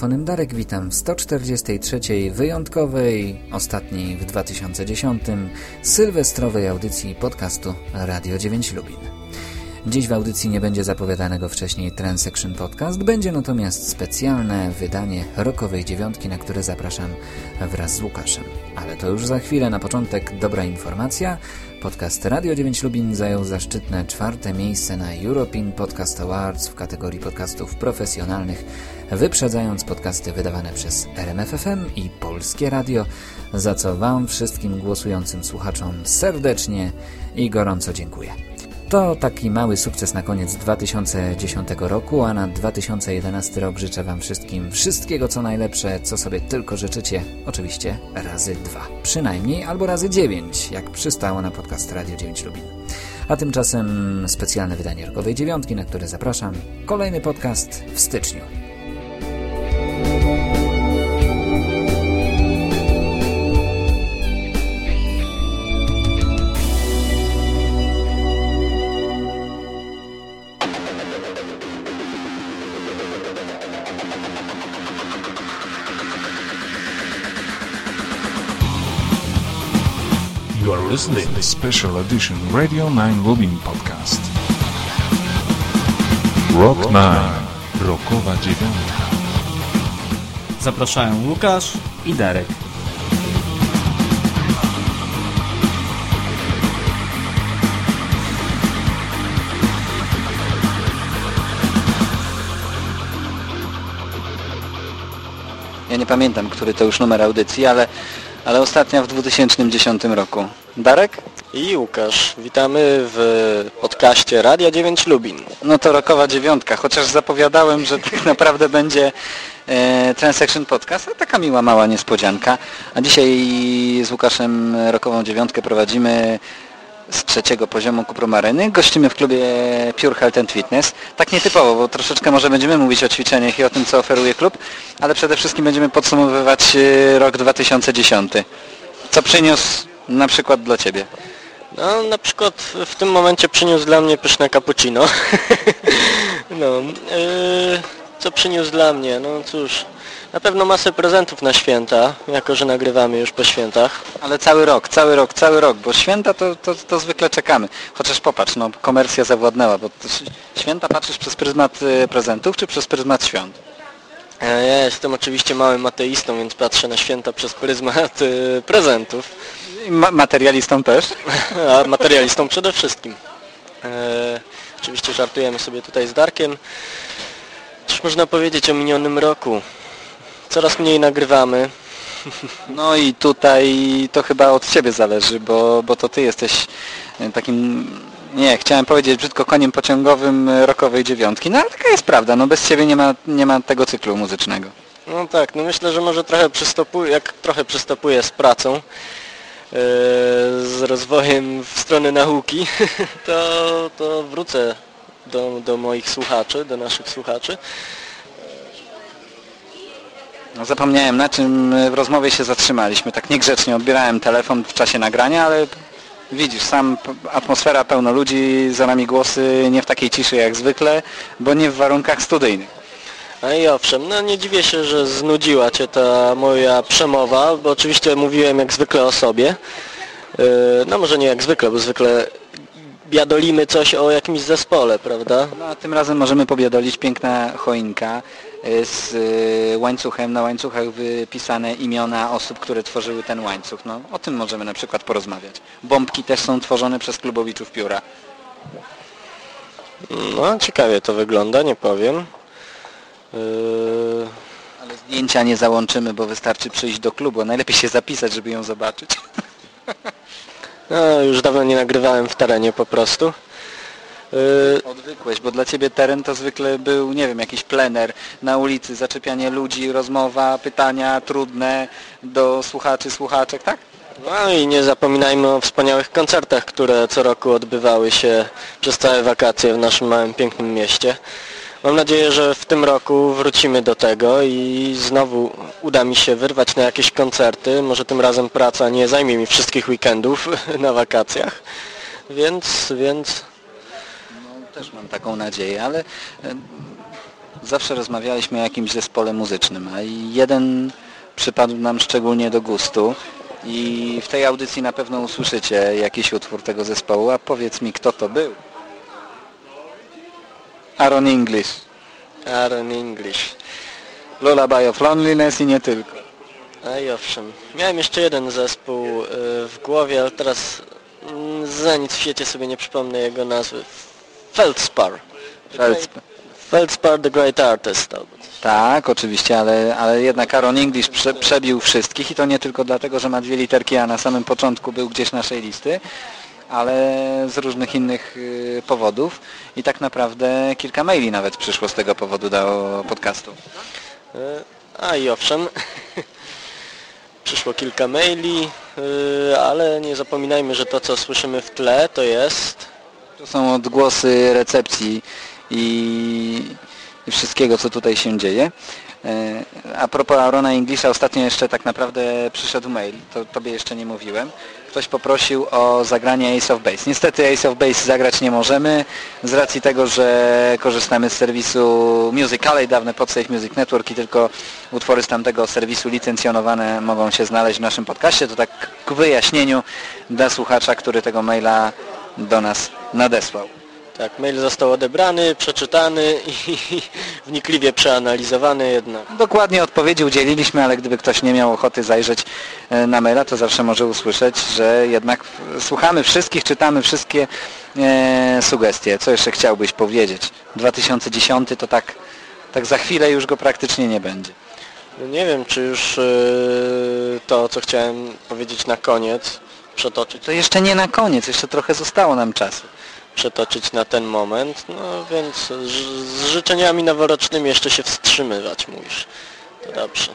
Mikrofonem Darek witam w 143. wyjątkowej, ostatniej w 2010 sylwestrowej audycji podcastu Radio 9 Lubin. Dziś w audycji nie będzie zapowiadanego wcześniej Transaction Podcast, będzie natomiast specjalne wydanie rokowej dziewiątki, na które zapraszam wraz z Łukaszem. Ale to już za chwilę, na początek dobra informacja. Podcast Radio 9 Lubin zajął zaszczytne czwarte miejsce na European Podcast Awards w kategorii podcastów profesjonalnych, wyprzedzając podcasty wydawane przez RMFFM i Polskie Radio, za co Wam wszystkim głosującym słuchaczom serdecznie i gorąco dziękuję. To taki mały sukces na koniec 2010 roku, a na 2011 rok życzę Wam wszystkim wszystkiego co najlepsze, co sobie tylko życzycie. Oczywiście razy dwa, przynajmniej albo razy dziewięć, jak przystało na podcast Radio 9 Lubin. A tymczasem specjalne wydanie rokowej dziewiątki, na które zapraszam. Kolejny podcast w styczniu. Listening to the special edition Radio 9 Lubin podcast. Rock 9. Rokowa dziewiątka. Zapraszają Łukasz i Darek. Ja nie pamiętam, który to już numer audycji, ale, ale ostatnia w 2010 roku. Darek? I Łukasz, witamy w podcaście Radia 9 Lubin. No to rokowa dziewiątka, chociaż zapowiadałem, że tak naprawdę będzie e, Transaction Podcast, a taka miła, mała niespodzianka. A dzisiaj z Łukaszem rokową dziewiątkę prowadzimy z trzeciego poziomu Kupromaryny. Gościmy w klubie Pure Health and Fitness. Tak nietypowo, bo troszeczkę może będziemy mówić o ćwiczeniach i o tym, co oferuje klub, ale przede wszystkim będziemy podsumowywać e, rok 2010. Co przyniósł na przykład dla Ciebie? No, na przykład w tym momencie przyniósł dla mnie pyszne cappuccino. no, yy, co przyniósł dla mnie? No cóż, na pewno masę prezentów na święta, jako że nagrywamy już po świętach. Ale cały rok, cały rok, cały rok, bo święta to, to, to zwykle czekamy. Chociaż popatrz, no komercja zawładnęła, bo święta patrzysz przez pryzmat y, prezentów czy przez pryzmat świąt? E, Ja jestem oczywiście małym ateistą, więc patrzę na święta przez pryzmat yy, prezentów, ma materialistą też? a materialistą przede wszystkim. E, oczywiście żartujemy sobie tutaj z Darkiem. Cóż można powiedzieć o minionym roku? Coraz mniej nagrywamy. No i tutaj to chyba od Ciebie zależy, bo, bo to Ty jesteś y, takim, nie, chciałem powiedzieć brzydko koniem pociągowym y, rokowej dziewiątki, no ale taka jest prawda, no bez Ciebie nie ma, nie ma tego cyklu muzycznego. No tak, no myślę, że może trochę przystopuje, jak trochę przystopuje z pracą, yy, z rozwojem w stronę nauki, to, to wrócę do, do moich słuchaczy, do naszych słuchaczy. No, zapomniałem na czym y, w rozmowie się zatrzymaliśmy. Tak niegrzecznie odbierałem telefon w czasie nagrania, ale widzisz, sam atmosfera pełno ludzi, za nami głosy nie w takiej ciszy jak zwykle, bo nie w warunkach studyjnych. No i owszem, no nie dziwię się, że znudziła Cię ta moja przemowa, bo oczywiście mówiłem jak zwykle o sobie. Yy, no może nie jak zwykle, bo zwykle biadolimy coś o jakimś zespole, prawda? No a tym razem możemy pobiadolić piękna choinka y, z y, łańcuchem, na łańcuchach wypisane imiona osób, które tworzyły ten łańcuch. No o tym możemy na przykład porozmawiać. Bombki też są tworzone przez klubowiczów pióra. No ciekawie to wygląda, nie powiem. Yy, Ale zdjęcia nie załączymy, bo wystarczy przyjść do klubu. Najlepiej się zapisać, żeby ją zobaczyć. No, już dawno nie nagrywałem w terenie po prostu. Yy, Odwykłeś, bo dla Ciebie teren to zwykle był, nie wiem, jakiś plener na ulicy, zaczepianie ludzi, rozmowa, pytania trudne do słuchaczy, słuchaczek, tak? no i nie zapominajmy o wspaniałych koncertach, które co roku odbywały się przez całe wakacje w naszym małym, pięknym mieście. Mam nadzieję, że w tym roku wrócimy do tego i znowu uda mi się wyrwać na jakieś koncerty. Może tym razem praca nie zajmie mi wszystkich weekendów na wakacjach. Więc, więc No, też mam taką nadzieję, ale e, zawsze rozmawialiśmy o jakimś zespole muzycznym, a jeden przypadł nam szczególnie do gustu i w tej audycji na pewno usłyszycie jakiś utwór tego zespołu, a powiedz mi kto to był. Aaron English. Aaron English. Lullaby of Loneliness i nie tylko. A i owszem. Miałem jeszcze jeden zespół y, w głowie, ale teraz mm, za nic w świecie sobie nie przypomnę jego nazwy. Feldspar. Feldspar. Feldspar The Great Artist albo coś. Tak, oczywiście, ale, ale jednak Aaron English prze, przebił wszystkich i to nie tylko dlatego, że ma dwie literki, a na samym początku był gdzieś naszej listy, ale z różnych innych y, powodów i tak naprawdę kilka maili nawet przyszło z tego powodu do podcastu. Y, A i owszem. Przyszło kilka maili, y, ale nie zapominajmy, że to co słyszymy w tle to jest To są odgłosy recepcji i, i wszystkiego, co tutaj się dzieje. E, A propos Arona Englisha, ostatnio jeszcze tak naprawdę przyszedł mail, to tobie jeszcze nie mówiłem. Ktoś poprosił o zagranie Ace of Base. Niestety Ace of Base zagrać nie możemy z racji tego, że korzystamy z serwisu Musicalay, dawne Podsafe Music Network i tylko utwory z tamtego serwisu licencjonowane mogą się znaleźć w naszym podcaście. To tak ku wyjaśnieniu dla słuchacza, który tego maila do nas nadesłał. Tak, mail został odebrany, przeczytany i wnikliwie przeanalizowany jednak. Dokładnie odpowiedzi udzieliliśmy, ale gdyby ktoś nie miał ochoty zajrzeć e, na maila, to zawsze może usłyszeć, że jednak słuchamy wszystkich, czytamy wszystkie e, sugestie. Co jeszcze chciałbyś powiedzieć? 2010 to tak, tak za chwilę już go praktycznie nie będzie. No nie wiem, czy już y, to, co chciałem powiedzieć na koniec, przetoczyć, To jeszcze nie na koniec, jeszcze trochę zostało nam czasu. Przetoczyć na ten moment, no więc z, życzeniami noworocznymi jeszcze się wstrzymywać, mówisz. To dobrze.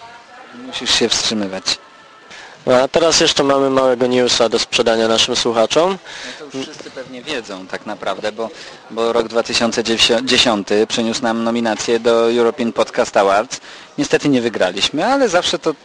Musisz się wstrzymywać. No a teraz jeszcze mamy małego newsa do sprzedania naszym słuchaczom. No to już wszyscy pewnie wiedzą tak naprawdę, bo, bo rok 2010 przyniósł nam nominację do European Podcast Awards. Niestety nie wygraliśmy, ale zawsze to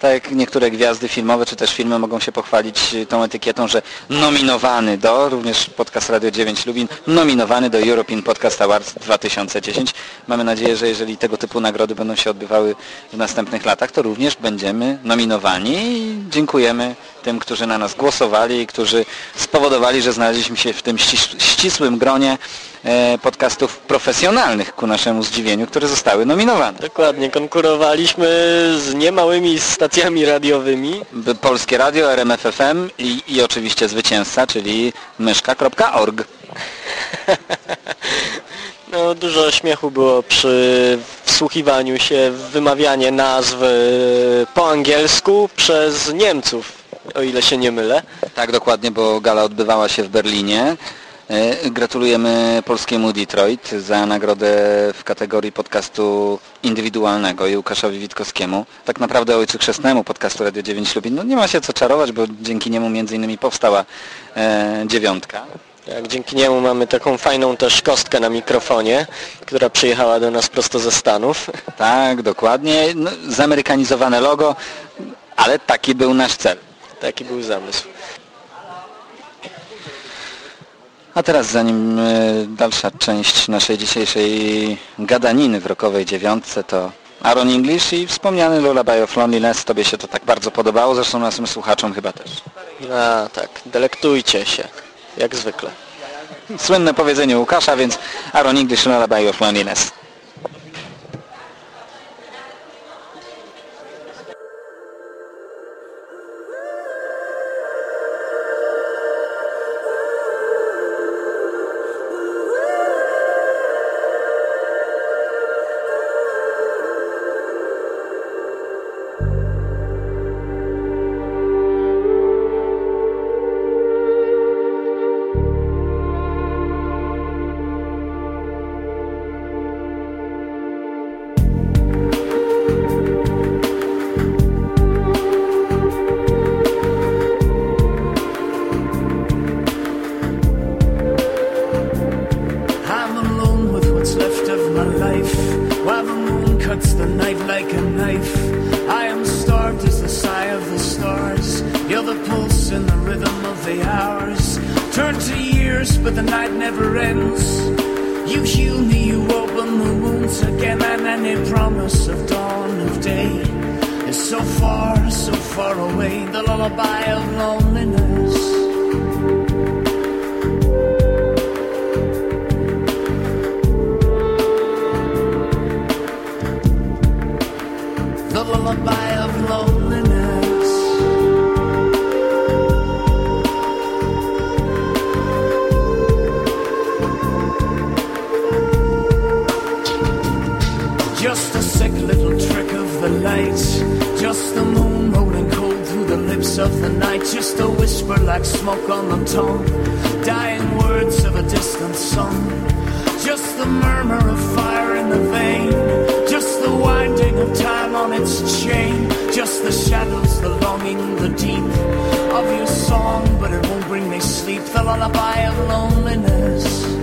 tak jak niektóre gwiazdy filmowe czy też filmy mogą się pochwalić tą etykietą, że nominowany do, również podcast Radio 9 Lubin, nominowany do European Podcast Awards 2010. Mamy nadzieję, że jeżeli tego typu nagrody będą się odbywały w następnych latach, to również będziemy nominowani i dziękujemy tym, którzy na nas głosowali i którzy spowodowali, że znaleźliśmy się w tym ścis- ścisłym gronie e, podcastów profesjonalnych ku naszemu zdziwieniu, które zostały nominowane. Dokładnie, konkurowaliśmy z niemałymi stacjami radiowymi. Polskie Radio, RMF FM i, i oczywiście zwycięzca, czyli myszka.org. No, dużo śmiechu było przy wsłuchiwaniu się w wymawianie nazw y, po angielsku przez Niemców, o ile się nie mylę. Tak, dokładnie, bo gala odbywała się w Berlinie. E, Gratulujemy polskiemu Detroit za nagrodę w kategorii podcastu indywidualnego i Łukaszowi Witkowskiemu. Tak naprawdę ojcu chrzestnemu podcastu Radio 9 Lubin. No nie ma się co czarować, bo dzięki niemu między innymi powstała e, dziewiątka. Tak, dzięki niemu mamy taką fajną też kostkę na mikrofonie, która przyjechała do nas prosto ze Stanów. Tak, dokładnie. No, zamerykanizowane logo, ale taki był nasz cel. Taki był zamysł. A teraz zanim e, dalsza część naszej dzisiejszej gadaniny w rokowej dziewiątce to Aaron English i wspomniany Lullaby of Loneliness. Tobie się to tak bardzo podobało, zresztą naszym słuchaczom chyba też. A tak, delektujcie się, jak zwykle. Słynne powiedzenie Łukasza, więc Aaron English Lullaby of Loneliness. You're the pulse and the rhythm of the hours. Turn to years, but the night never ends. You heal me, you open the wounds again, and any promise of dawn of day is so far, so far away. The lullaby of loneliness. The lullaby Just the moon rolling cold through the lips of the night. Just a whisper like smoke on the tongue. Dying words of a distant song. Just the murmur of fire in the vein. Just the winding of time on its chain. Just the shadows, the longing, the deep of your song. But it won't bring me sleep. The lullaby of loneliness.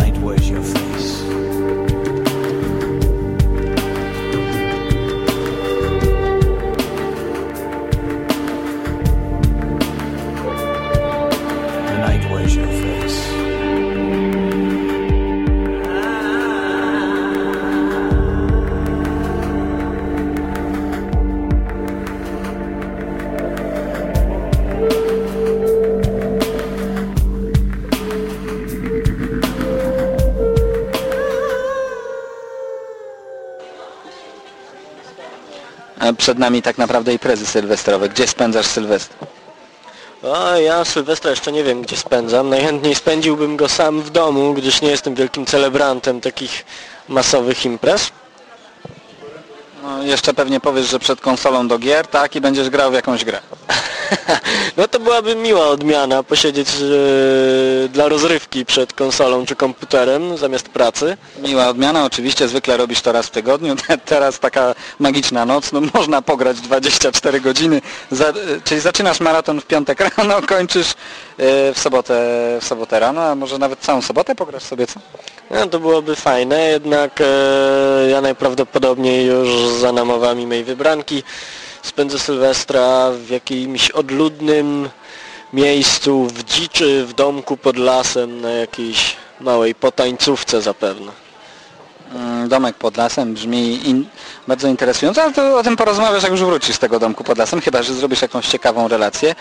Night your face. Przed nami tak naprawdę imprezy sylwestrowe. Gdzie spędzasz Sylwestr? A ja Sylwestra jeszcze nie wiem gdzie spędzam. Najchętniej spędziłbym go sam w domu, gdyż nie jestem wielkim celebrantem takich masowych imprez. No, jeszcze pewnie powiesz, że przed konsolą do gier, tak? I będziesz grał w jakąś grę. No to byłaby miła odmiana posiedzieć e, dla rozrywki przed konsolą czy komputerem zamiast pracy. Miła odmiana, oczywiście zwykle robisz to raz w tygodniu, teraz taka magiczna noc, no można pograć 24 godziny, Za, czyli zaczynasz maraton w piątek rano, kończysz e, w sobotę, w sobotę rano, a może nawet całą sobotę pograsz sobie, co? No to byłoby fajne, jednak e, ja najprawdopodobniej już za namowami mej wybranki spędzę Sylwestra w jakimś odludnym miejscu, w dziczy, w domku pod lasem, na jakiejś małej potańcówce zapewne. Mm, Domek pod lasem brzmi in, bardzo interesująco, ale to o tym porozmawiasz, jak już wrócisz z tego domku pod lasem, chyba, że zrobisz jakąś ciekawą relację.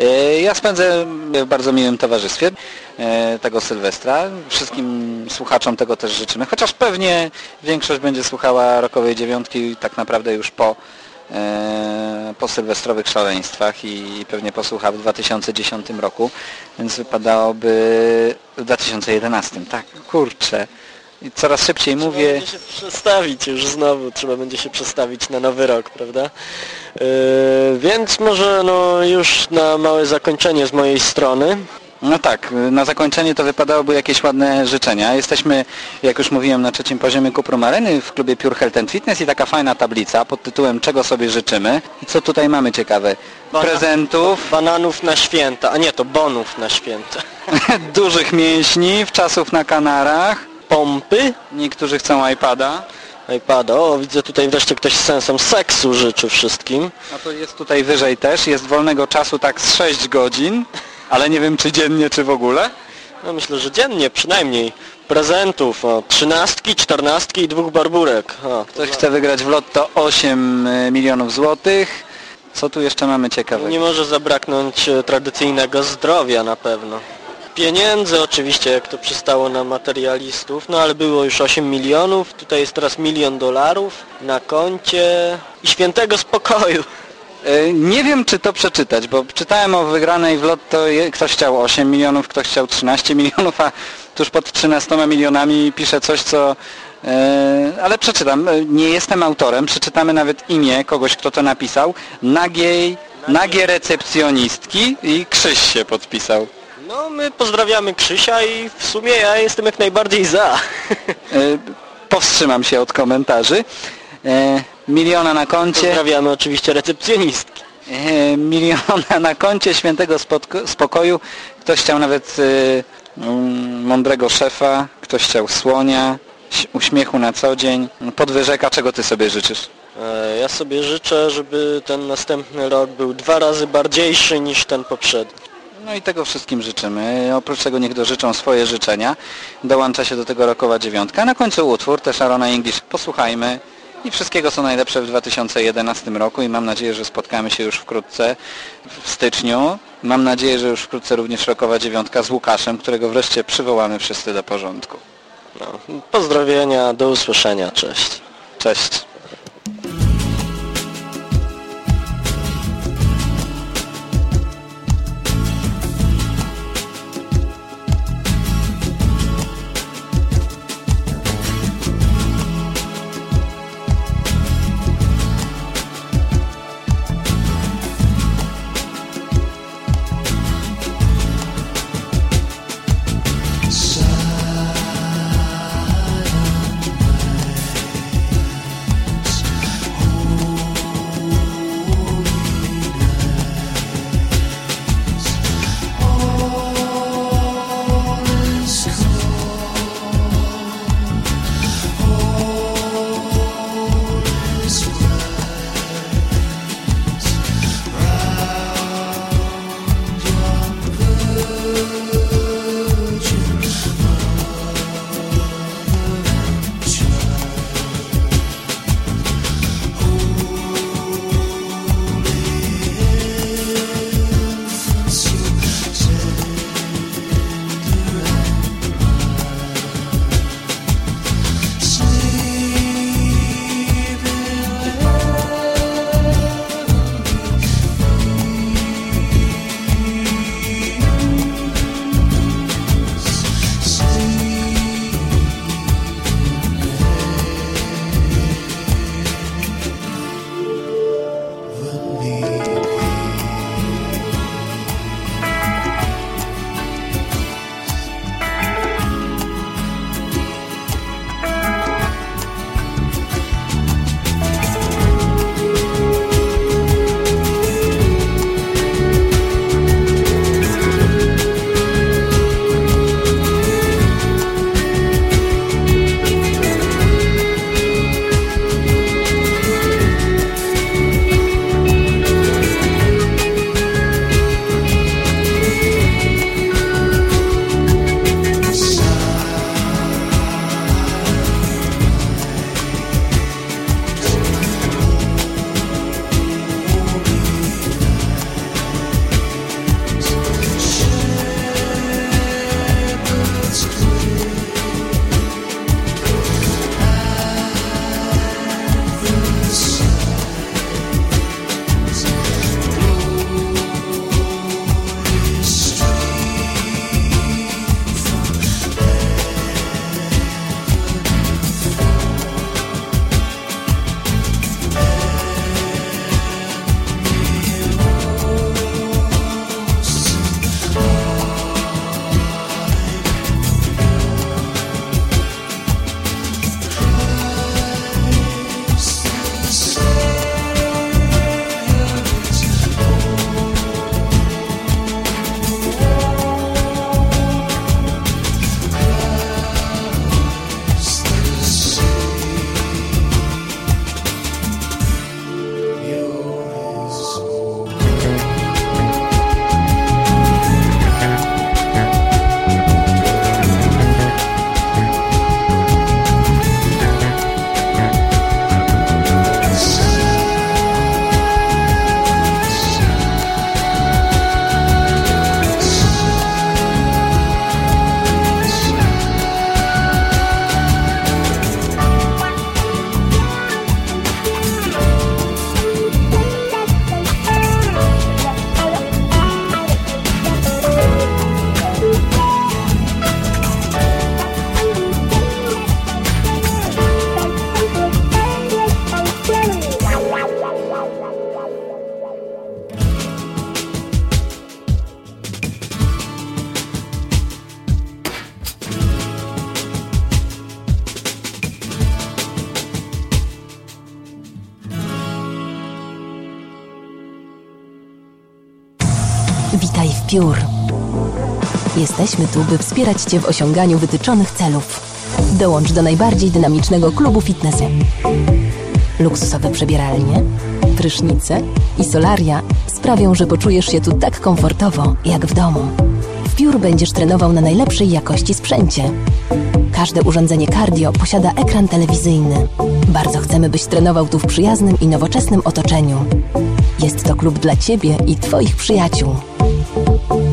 E, Ja spędzę w bardzo miłym towarzystwie e, tego Sylwestra. Wszystkim słuchaczom tego też życzymy, chociaż pewnie większość będzie słuchała rokowej dziewiątki tak naprawdę już po, po sylwestrowych szaleństwach i pewnie posłucha w 2010 roku, więc wypadałoby w 2011, tak, kurczę. I coraz szybciej mówię. Trzeba będzie się przestawić już znowu, trzeba będzie się przestawić na nowy rok, prawda? Yy, więc może no już na małe zakończenie z mojej strony. No tak, na zakończenie to wypadałoby jakieś ładne życzenia. Jesteśmy, jak już mówiłem, na trzecim poziomie Kuprum Areny w klubie Pure Health and Fitness i taka fajna tablica pod tytułem Czego sobie życzymy. I co tutaj mamy ciekawe? Bana- Prezentów, Bananów na święta, a nie, to bonów na święta. dużych mięśni, wczasów na kanarach. Pompy, Niektórzy chcą iPada. iPada, o widzę tutaj wreszcie ktoś z sensem seksu życzy wszystkim. No to jest tutaj wyżej też, jest wolnego czasu tak z 6 godzin, ale nie wiem czy dziennie, czy w ogóle. No myślę, że dziennie przynajmniej. Prezentów, o, trzynastki, czternastki i dwóch barburek. O, Ktoś chce wygrać w lotto 8 milionów złotych. Co tu jeszcze mamy ciekawego? Nie może zabraknąć e, tradycyjnego zdrowia na pewno. Pieniędzy oczywiście, jak to przystało na materialistów, no ale było już 8 milionów, tutaj jest teraz milion dolarów na koncie i świętego spokoju. E, Nie wiem, czy to przeczytać, bo czytałem o wygranej w lotto, ktoś chciał 8 milionów, ktoś chciał 13 milionów, a tuż pod 13 milionami pisze coś, co... e, ale przeczytam. E, Nie jestem autorem, przeczytamy nawet imię kogoś, kto to napisał. Nagiej, nagie recepcjonistki i Krzyś się podpisał. No my pozdrawiamy Krzysia i w sumie ja jestem jak najbardziej za. Powstrzymam się od komentarzy. E, Miliona na koncie. Pozdrawiamy oczywiście recepcjonistki. E, miliona na koncie świętego spokoju. Ktoś chciał nawet e, mm, mądrego szefa, ktoś chciał słonia, uśmiechu na co dzień, podwyżeka, czego ty sobie życzysz? Ja sobie życzę, żeby ten następny rok był dwa razy bardziejszy niż ten poprzedni. No i tego wszystkim życzymy. Oprócz tego niech dożyczą swoje życzenia. Dołącza się do tego rokowa dziewiątka. Na końcu utwór też Arona English. Posłuchajmy. I wszystkiego co najlepsze w 2011 roku i mam nadzieję, że spotkamy się już wkrótce w styczniu. Mam nadzieję, że już wkrótce również rokowa dziewiątka z Łukaszem, którego wreszcie przywołamy wszyscy do porządku. No, pozdrowienia, do usłyszenia, cześć. Cześć. Jesteśmy tu, by wspierać Cię w osiąganiu wytyczonych celów. Dołącz do najbardziej dynamicznego klubu fitnessu. Luksusowe przebieralnie, prysznice i solaria sprawią, że poczujesz się tu tak komfortowo, jak w domu. W Piór będziesz trenował na najlepszej jakości sprzęcie. Każde urządzenie cardio posiada ekran telewizyjny. Bardzo chcemy, byś trenował tu w przyjaznym i nowoczesnym otoczeniu. Jest to klub dla Ciebie i Twoich przyjaciół.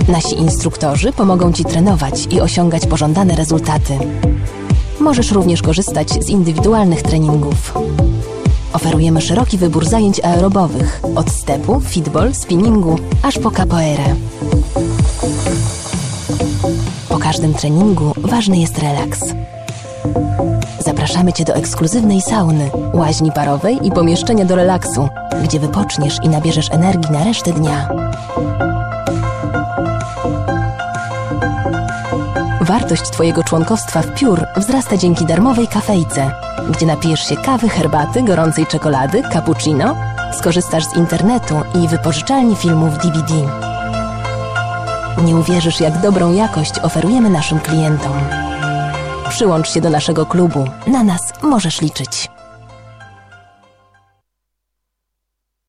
Nasi instruktorzy pomogą Ci trenować i osiągać pożądane rezultaty. Możesz również korzystać z indywidualnych treningów. Oferujemy szeroki wybór zajęć aerobowych, od stepu, fitball, spinningu, aż po capoeirę. Po każdym treningu ważny jest relaks. Zapraszamy Cię do ekskluzywnej sauny, łaźni parowej i pomieszczenia do relaksu, gdzie wypoczniesz i nabierzesz energii na resztę dnia. Wartość Twojego członkostwa w Piór wzrasta dzięki darmowej kafejce, gdzie napijesz się kawy, herbaty, gorącej czekolady, cappuccino, skorzystasz z internetu i wypożyczalni filmów DVD. Nie uwierzysz, jak dobrą jakość oferujemy naszym klientom. Przyłącz się do naszego klubu. Na nas możesz liczyć.